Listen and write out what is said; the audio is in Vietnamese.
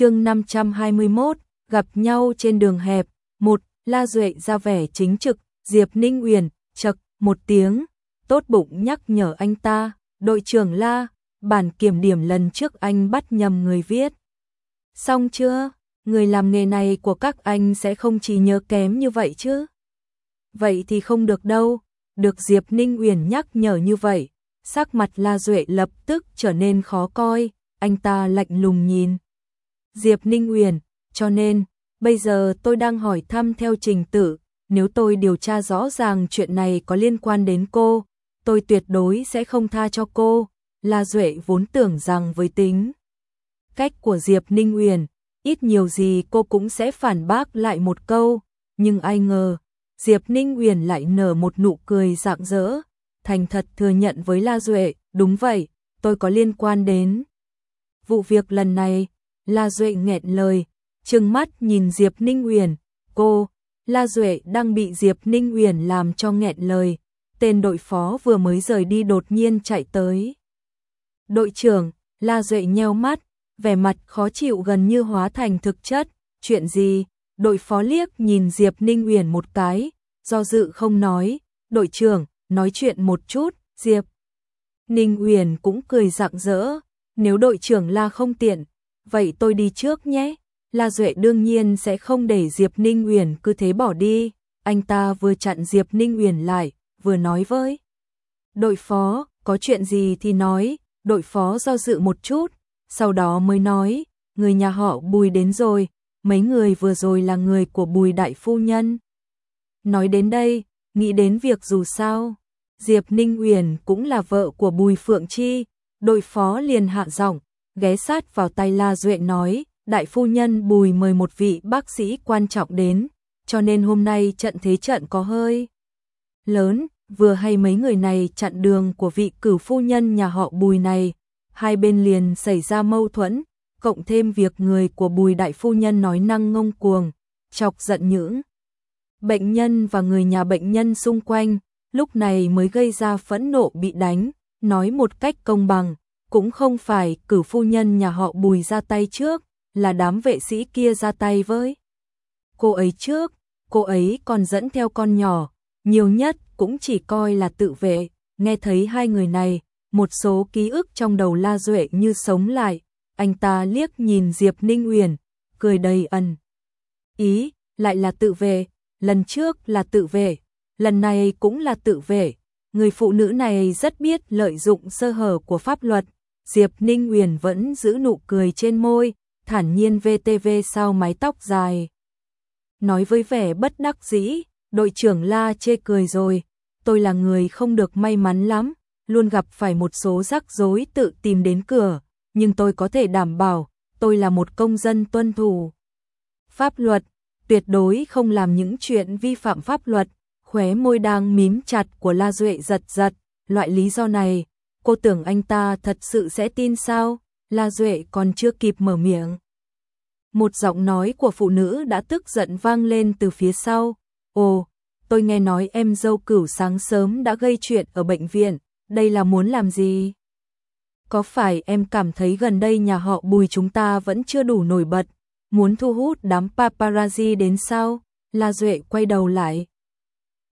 chương 521, gặp nhau trên đường hẹp, một La Duệ ra vẻ chính trực, Diệp Ninh Uyển, chật, một tiếng, tốt bụng nhắc nhở anh ta, đội trưởng La, bản kiểm điểm lần trước anh bắt nhầm người viết. Xong chưa? Người làm nghề này của các anh sẽ không chỉ nhớ kém như vậy chứ? Vậy thì không được đâu, được Diệp Ninh Uyển nhắc nhở như vậy, sắc mặt La Duệ lập tức trở nên khó coi, anh ta lạnh lùng nhìn. Diệp Ninh Uyển, cho nên, bây giờ tôi đang hỏi thăm theo trình tự, nếu tôi điều tra rõ ràng chuyện này có liên quan đến cô, tôi tuyệt đối sẽ không tha cho cô. La Duệ vốn tưởng rằng với tính cách của Diệp Ninh Uyển, ít nhiều gì cô cũng sẽ phản bác lại một câu, nhưng ai ngờ, Diệp Ninh Uyển lại nở một nụ cười rạng rỡ, thành thật thừa nhận với La Duệ, đúng vậy, tôi có liên quan đến. Vụ việc lần này, La Duệ nghẹn lời, trừng mắt nhìn Diệp Ninh Uyển, cô, La Duệ đang bị Diệp Ninh Uyển làm cho nghẹn lời, tên đội phó vừa mới rời đi đột nhiên chạy tới. Đội trưởng, La Duệ nheo mắt, vẻ mặt khó chịu gần như hóa thành thực chất, chuyện gì? Đội phó liếc nhìn Diệp Ninh Uyển một cái, do dự không nói, đội trưởng, nói chuyện một chút, Diệp. Ninh Uyển cũng cười rạng rỡ, nếu đội trưởng La không tiện, vậy tôi đi trước nhé. La Duệ đương nhiên sẽ không để Diệp Ninh Uyển cứ thế bỏ đi, anh ta vừa chặn Diệp Ninh Uyển lại, vừa nói với. Đội phó, có chuyện gì thì nói, đội phó do dự một chút, sau đó mới nói, người nhà họ Bùi đến rồi, mấy người vừa rồi là người của Bùi đại phu nhân. Nói đến đây, nghĩ đến việc dù sao, Diệp Ninh Uyển cũng là vợ của Bùi Phượng Chi, đội phó liền hạ giọng, ghé sát vào tay La Duệ nói, đại phu nhân Bùi mời một vị bác sĩ quan trọng đến, cho nên hôm nay trận thế trận có hơi lớn, vừa hay mấy người này chặn đường của vị cửu phu nhân nhà họ Bùi này, hai bên liền xảy ra mâu thuẫn, cộng thêm việc người của Bùi đại phu nhân nói năng ngông cuồng, chọc giận những bệnh nhân và người nhà bệnh nhân xung quanh, lúc này mới gây ra phẫn nộ bị đánh, nói một cách công bằng, cũng không phải cửu phu nhân nhà họ Bùi ra tay trước, là đám vệ sĩ kia ra tay với. Cô ấy trước, cô ấy còn dẫn theo con nhỏ, nhiều nhất cũng chỉ coi là tự vệ, nghe thấy hai người này, một số ký ức trong đầu La Duệ như sống lại, anh ta liếc nhìn Diệp Ninh Uyển, cười đầy ẩn. Ý, lại là tự vệ, lần trước là tự vệ, lần này cũng là tự vệ. Người phụ nữ này rất biết lợi dụng sơ hở của pháp luật. Diệp Ninh Uyển vẫn giữ nụ cười trên môi, thản nhiên VTV sau mái tóc dài. Nói với vẻ bất đắc dĩ, đội trưởng La chê cười rồi, tôi là người không được may mắn lắm, luôn gặp phải một số rắc rối tự tìm đến cửa, nhưng tôi có thể đảm bảo, tôi là một công dân tuân thủ. Pháp luật, tuyệt đối không làm những chuyện vi phạm pháp luật, khóe môi đang mím chặt của La Duệ giật giật, loại lý do này, cô tưởng anh ta thật sự sẽ tin sao? La Duệ còn chưa kịp mở miệng. Một giọng nói của phụ nữ đã tức giận vang lên từ phía sau. Ồ, tôi nghe nói em dâu cửu sáng sớm đã gây chuyện ở bệnh viện, đây là muốn làm gì? Có phải em cảm thấy gần đây nhà họ bùi chúng ta vẫn chưa đủ nổi bật, muốn thu hút đám paparazzi đến sao? La Duệ quay đầu lại,